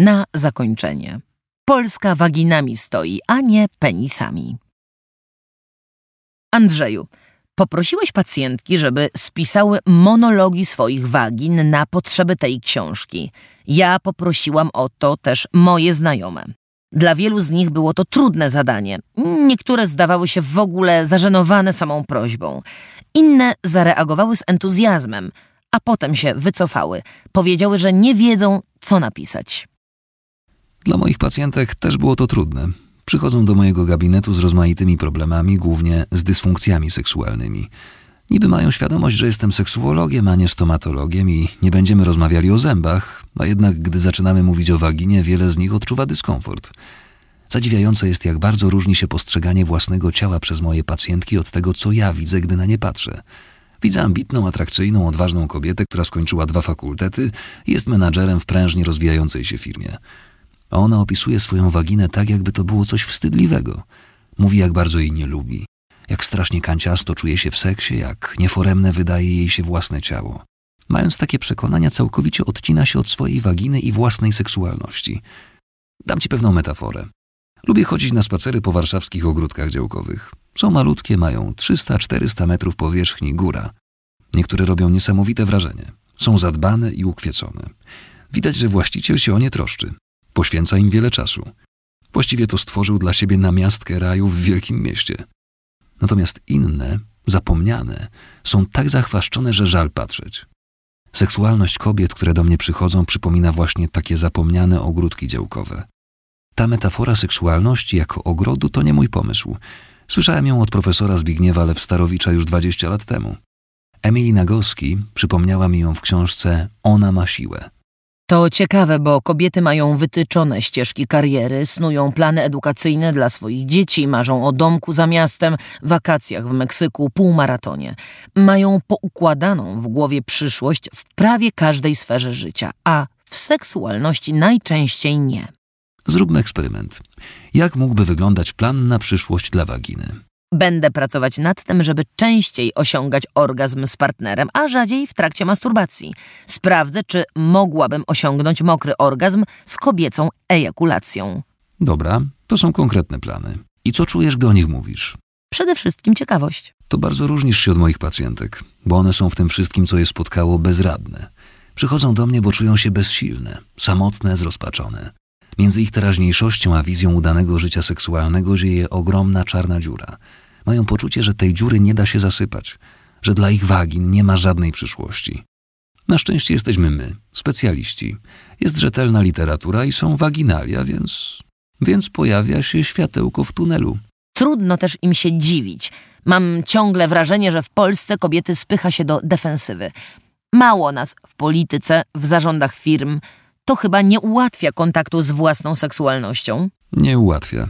Na zakończenie. Polska waginami stoi, a nie penisami. Andrzeju, poprosiłeś pacjentki, żeby spisały monologi swoich wagin na potrzeby tej książki. Ja poprosiłam o to też moje znajome. Dla wielu z nich było to trudne zadanie. Niektóre zdawały się w ogóle zażenowane samą prośbą. Inne zareagowały z entuzjazmem, a potem się wycofały. Powiedziały, że nie wiedzą, co napisać. Dla moich pacjentek też było to trudne. Przychodzą do mojego gabinetu z rozmaitymi problemami, głównie z dysfunkcjami seksualnymi. Niby mają świadomość, że jestem seksuologiem, a nie stomatologiem i nie będziemy rozmawiali o zębach, a jednak gdy zaczynamy mówić o waginie, wiele z nich odczuwa dyskomfort. Zadziwiające jest, jak bardzo różni się postrzeganie własnego ciała przez moje pacjentki od tego, co ja widzę, gdy na nie patrzę. Widzę ambitną, atrakcyjną, odważną kobietę, która skończyła dwa fakultety i jest menadżerem w prężnie rozwijającej się firmie. A ona opisuje swoją waginę tak, jakby to było coś wstydliwego. Mówi, jak bardzo jej nie lubi, jak strasznie kanciasto czuje się w seksie, jak nieforemne wydaje jej się własne ciało. Mając takie przekonania, całkowicie odcina się od swojej waginy i własnej seksualności. Dam ci pewną metaforę. Lubię chodzić na spacery po warszawskich ogródkach działkowych. Są malutkie, mają 300-400 metrów powierzchni, góra. Niektóre robią niesamowite wrażenie. Są zadbane i ukwiecone. Widać, że właściciel się o nie troszczy. Poświęca im wiele czasu. Właściwie to stworzył dla siebie namiastkę raju w wielkim mieście. Natomiast inne, zapomniane, są tak zachwaszczone, że żal patrzeć. Seksualność kobiet, które do mnie przychodzą, przypomina właśnie takie zapomniane ogródki działkowe. Ta metafora seksualności jako ogrodu to nie mój pomysł. Słyszałem ją od profesora Zbigniewa Lewstarowicza już 20 lat temu. Emily Nagoski przypomniała mi ją w książce Ona ma siłę. To ciekawe, bo kobiety mają wytyczone ścieżki kariery, snują plany edukacyjne dla swoich dzieci, marzą o domku za miastem, wakacjach w Meksyku, półmaratonie. Mają poukładaną w głowie przyszłość w prawie każdej sferze życia, a w seksualności najczęściej nie. Zróbmy eksperyment. Jak mógłby wyglądać plan na przyszłość dla waginy? Będę pracować nad tym, żeby częściej osiągać orgazm z partnerem, a rzadziej w trakcie masturbacji. Sprawdzę, czy mogłabym osiągnąć mokry orgazm z kobiecą ejakulacją. Dobra, to są konkretne plany. I co czujesz, gdy o nich mówisz? Przede wszystkim ciekawość. To bardzo różnisz się od moich pacjentek, bo one są w tym wszystkim, co je spotkało, bezradne. Przychodzą do mnie, bo czują się bezsilne, samotne, zrozpaczone. Między ich teraźniejszością a wizją udanego życia seksualnego dzieje ogromna czarna dziura. Mają poczucie, że tej dziury nie da się zasypać, że dla ich wagin nie ma żadnej przyszłości. Na szczęście jesteśmy my, specjaliści. Jest rzetelna literatura i są waginalia, więc. więc pojawia się światełko w tunelu. Trudno też im się dziwić. Mam ciągle wrażenie, że w Polsce kobiety spycha się do defensywy. Mało nas w polityce, w zarządach firm, to chyba nie ułatwia kontaktu z własną seksualnością. Nie ułatwia.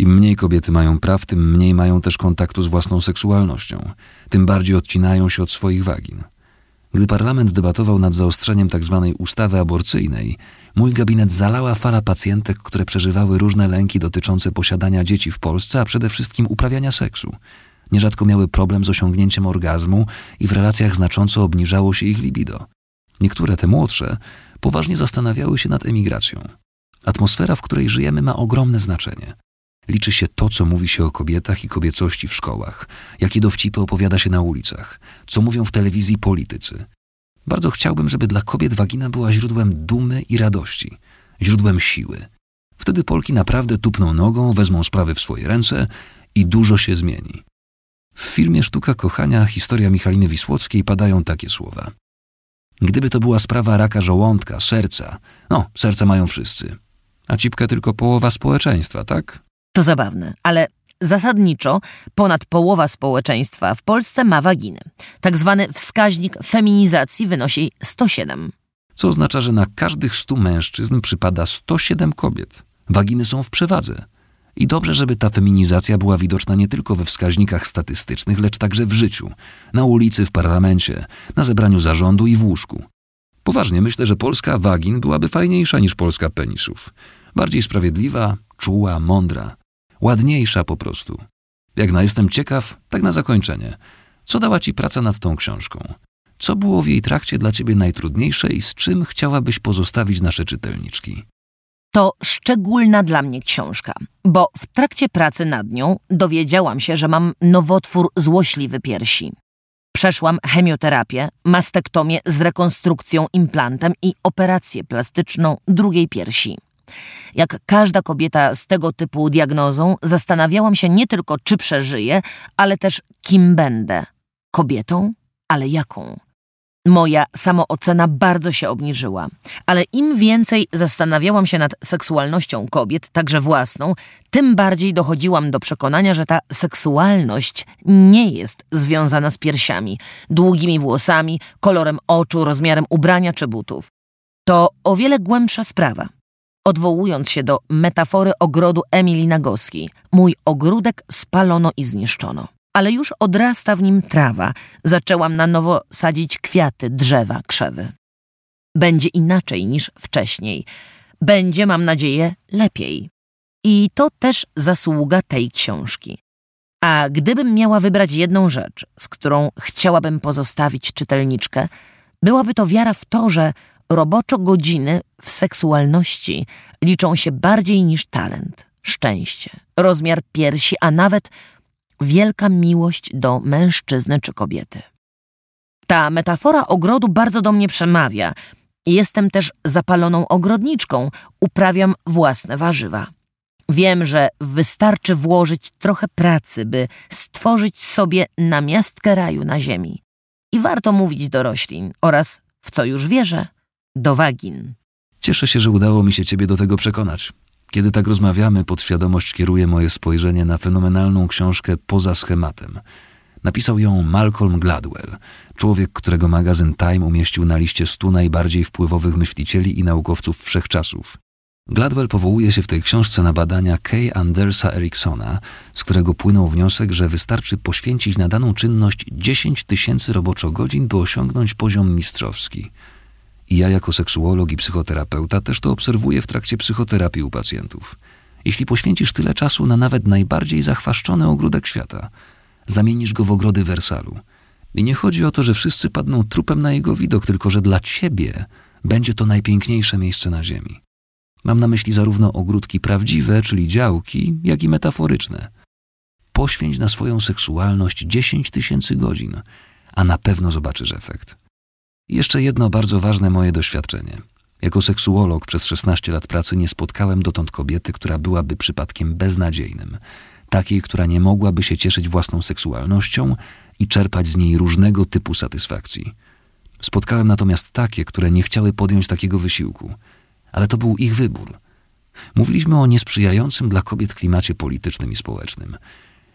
Im mniej kobiety mają praw, tym mniej mają też kontaktu z własną seksualnością, tym bardziej odcinają się od swoich wagin. Gdy parlament debatował nad zaostrzeniem tzw. Ustawy aborcyjnej, mój gabinet zalała fala pacjentek, które przeżywały różne lęki dotyczące posiadania dzieci w Polsce, a przede wszystkim uprawiania seksu. Nierzadko miały problem z osiągnięciem orgazmu i w relacjach znacząco obniżało się ich libido. Niektóre, te młodsze, poważnie zastanawiały się nad emigracją. Atmosfera, w której żyjemy, ma ogromne znaczenie. Liczy się to, co mówi się o kobietach i kobiecości w szkołach, jakie dowcipy opowiada się na ulicach, co mówią w telewizji politycy. Bardzo chciałbym, żeby dla kobiet wagina była źródłem dumy i radości, źródłem siły. Wtedy Polki naprawdę tupną nogą, wezmą sprawy w swoje ręce i dużo się zmieni. W filmie Sztuka Kochania, historia Michaliny Wisłockiej padają takie słowa. Gdyby to była sprawa raka żołądka, serca, no, serca mają wszyscy, a cipkę tylko połowa społeczeństwa, tak? To zabawne, ale zasadniczo ponad połowa społeczeństwa w Polsce ma waginy. Tak zwany wskaźnik feminizacji wynosi 107. Co oznacza, że na każdych 100 mężczyzn przypada 107 kobiet. Waginy są w przewadze. I dobrze, żeby ta feminizacja była widoczna nie tylko we wskaźnikach statystycznych, lecz także w życiu, na ulicy, w parlamencie, na zebraniu zarządu i w łóżku. Poważnie myślę, że Polska wagin byłaby fajniejsza niż Polska penisów. Bardziej sprawiedliwa, czuła, mądra, ładniejsza po prostu. Jak na jestem ciekaw, tak na zakończenie. Co dała ci praca nad tą książką? Co było w jej trakcie dla ciebie najtrudniejsze i z czym chciałabyś pozostawić nasze czytelniczki? To szczególna dla mnie książka, bo w trakcie pracy nad nią dowiedziałam się, że mam nowotwór złośliwy piersi. Przeszłam chemioterapię, mastektomię z rekonstrukcją implantem i operację plastyczną drugiej piersi. Jak każda kobieta z tego typu diagnozą, zastanawiałam się nie tylko, czy przeżyję, ale też kim będę. Kobietą, ale jaką? Moja samoocena bardzo się obniżyła, ale im więcej zastanawiałam się nad seksualnością kobiet, także własną, tym bardziej dochodziłam do przekonania, że ta seksualność nie jest związana z piersiami, długimi włosami, kolorem oczu, rozmiarem ubrania czy butów. To o wiele głębsza sprawa. Odwołując się do metafory ogrodu Emilii Nagoski, mój ogródek spalono i zniszczono ale już odrasta w nim trawa. Zaczęłam na nowo sadzić kwiaty, drzewa, krzewy. Będzie inaczej niż wcześniej. Będzie, mam nadzieję, lepiej. I to też zasługa tej książki. A gdybym miała wybrać jedną rzecz, z którą chciałabym pozostawić czytelniczkę, byłaby to wiara w to, że roboczo godziny w seksualności liczą się bardziej niż talent, szczęście, rozmiar piersi, a nawet wielka miłość do mężczyzny czy kobiety. Ta metafora ogrodu bardzo do mnie przemawia. Jestem też zapaloną ogrodniczką, uprawiam własne warzywa. Wiem, że wystarczy włożyć trochę pracy, by stworzyć sobie namiastkę raju na ziemi. I warto mówić do roślin oraz, w co już wierzę, do wagin. Cieszę się, że udało mi się ciebie do tego przekonać. Kiedy tak rozmawiamy, podświadomość kieruje moje spojrzenie na fenomenalną książkę Poza schematem. Napisał ją Malcolm Gladwell, człowiek, którego magazyn Time umieścił na liście stu najbardziej wpływowych myślicieli i naukowców wszechczasów. Gladwell powołuje się w tej książce na badania Kay Andersa Eriksona, z którego płynął wniosek, że wystarczy poświęcić na daną czynność 10 tysięcy roboczo godzin, by osiągnąć poziom mistrzowski – i ja jako seksuolog i psychoterapeuta też to obserwuję w trakcie psychoterapii u pacjentów. Jeśli poświęcisz tyle czasu na nawet najbardziej zachwaszczony ogródek świata, zamienisz go w ogrody Wersalu. I nie chodzi o to, że wszyscy padną trupem na jego widok, tylko że dla ciebie będzie to najpiękniejsze miejsce na ziemi. Mam na myśli zarówno ogródki prawdziwe, czyli działki, jak i metaforyczne. Poświęć na swoją seksualność 10 tysięcy godzin, a na pewno zobaczysz efekt. Jeszcze jedno bardzo ważne moje doświadczenie. Jako seksuolog przez 16 lat pracy nie spotkałem dotąd kobiety, która byłaby przypadkiem beznadziejnym. Takiej, która nie mogłaby się cieszyć własną seksualnością i czerpać z niej różnego typu satysfakcji. Spotkałem natomiast takie, które nie chciały podjąć takiego wysiłku. Ale to był ich wybór. Mówiliśmy o niesprzyjającym dla kobiet klimacie politycznym i społecznym.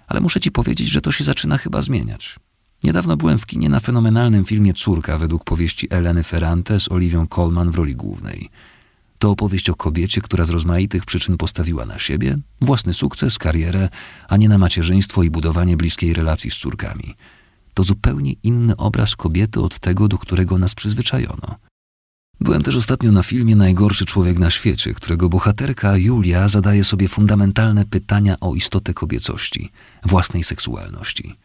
Ale muszę ci powiedzieć, że to się zaczyna chyba zmieniać. Niedawno byłem w kinie na fenomenalnym filmie Córka według powieści Eleny Ferrante z Oliwią Colman w roli głównej. To opowieść o kobiecie, która z rozmaitych przyczyn postawiła na siebie, własny sukces, karierę, a nie na macierzyństwo i budowanie bliskiej relacji z córkami. To zupełnie inny obraz kobiety od tego, do którego nas przyzwyczajono. Byłem też ostatnio na filmie Najgorszy człowiek na świecie, którego bohaterka Julia zadaje sobie fundamentalne pytania o istotę kobiecości, własnej seksualności.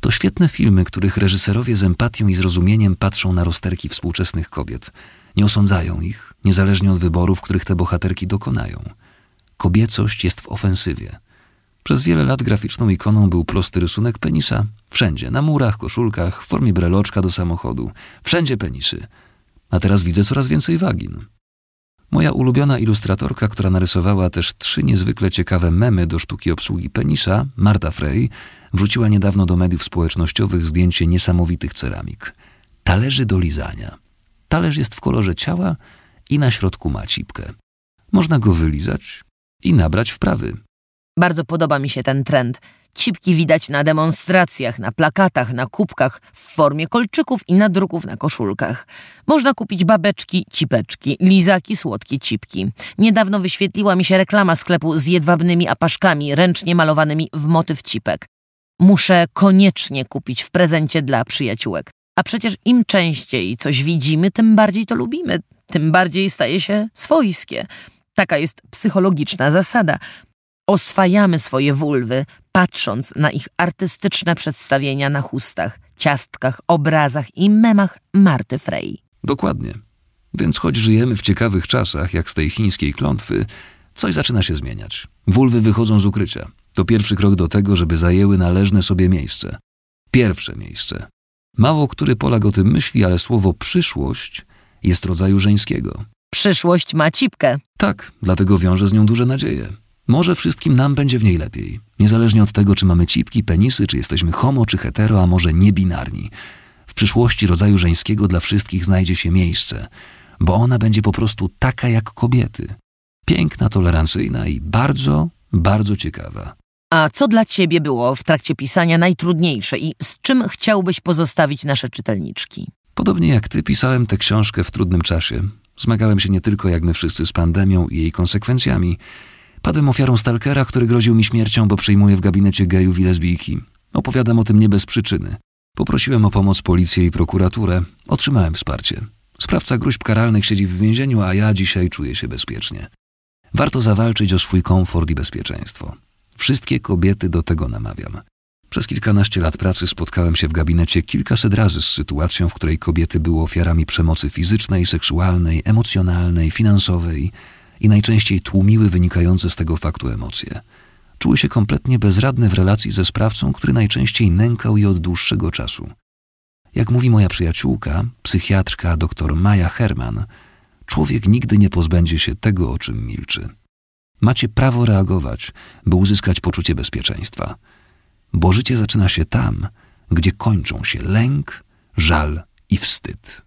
To świetne filmy, których reżyserowie z empatią i zrozumieniem patrzą na rozterki współczesnych kobiet. Nie osądzają ich, niezależnie od wyborów, których te bohaterki dokonają. Kobiecość jest w ofensywie. Przez wiele lat graficzną ikoną był prosty rysunek penisa. Wszędzie, na murach, koszulkach, w formie breloczka do samochodu. Wszędzie penisy. A teraz widzę coraz więcej wagin. Moja ulubiona ilustratorka, która narysowała też trzy niezwykle ciekawe memy do sztuki obsługi penisa, Marta Frey, wrzuciła niedawno do mediów społecznościowych zdjęcie niesamowitych ceramik. Talerzy do lizania. Talerz jest w kolorze ciała i na środku ma cipkę. Można go wylizać i nabrać wprawy. Bardzo podoba mi się ten trend. Cipki widać na demonstracjach, na plakatach, na kubkach, w formie kolczyków i nadruków na koszulkach. Można kupić babeczki, cipeczki, lizaki, słodkie cipki. Niedawno wyświetliła mi się reklama sklepu z jedwabnymi apaszkami ręcznie malowanymi w motyw cipek. Muszę koniecznie kupić w prezencie dla przyjaciółek. A przecież im częściej coś widzimy, tym bardziej to lubimy, tym bardziej staje się swojskie. Taka jest psychologiczna zasada. Oswajamy swoje wulwy, patrząc na ich artystyczne przedstawienia na chustach, ciastkach, obrazach i memach Marty Frey. Dokładnie. Więc choć żyjemy w ciekawych czasach, jak z tej chińskiej klątwy, coś zaczyna się zmieniać. Wulwy wychodzą z ukrycia. To pierwszy krok do tego, żeby zajęły należne sobie miejsce. Pierwsze miejsce. Mało który Polak o tym myśli, ale słowo przyszłość jest rodzaju żeńskiego. Przyszłość ma cipkę. Tak, dlatego wiąże z nią duże nadzieje. Może wszystkim nam będzie w niej lepiej. Niezależnie od tego, czy mamy cipki, penisy, czy jesteśmy homo, czy hetero, a może niebinarni. W przyszłości rodzaju żeńskiego dla wszystkich znajdzie się miejsce, bo ona będzie po prostu taka jak kobiety. Piękna, tolerancyjna i bardzo, bardzo ciekawa. A co dla ciebie było w trakcie pisania najtrudniejsze i z czym chciałbyś pozostawić nasze czytelniczki? Podobnie jak ty pisałem tę książkę w trudnym czasie. Zmagałem się nie tylko jak my wszyscy z pandemią i jej konsekwencjami. Padłem ofiarą stalkera, który groził mi śmiercią, bo przyjmuje w gabinecie gejów i lesbijki. Opowiadam o tym nie bez przyczyny. Poprosiłem o pomoc policję i prokuraturę. Otrzymałem wsparcie. Sprawca gruźb karalnych siedzi w więzieniu, a ja dzisiaj czuję się bezpiecznie. Warto zawalczyć o swój komfort i bezpieczeństwo. Wszystkie kobiety do tego namawiam. Przez kilkanaście lat pracy spotkałem się w gabinecie kilkaset razy z sytuacją, w której kobiety były ofiarami przemocy fizycznej, seksualnej, emocjonalnej, finansowej i najczęściej tłumiły wynikające z tego faktu emocje. Czuły się kompletnie bezradne w relacji ze sprawcą, który najczęściej nękał je od dłuższego czasu. Jak mówi moja przyjaciółka, psychiatrka dr Maja Herman, człowiek nigdy nie pozbędzie się tego, o czym milczy. Macie prawo reagować, by uzyskać poczucie bezpieczeństwa bo życie zaczyna się tam, gdzie kończą się lęk, żal i wstyd.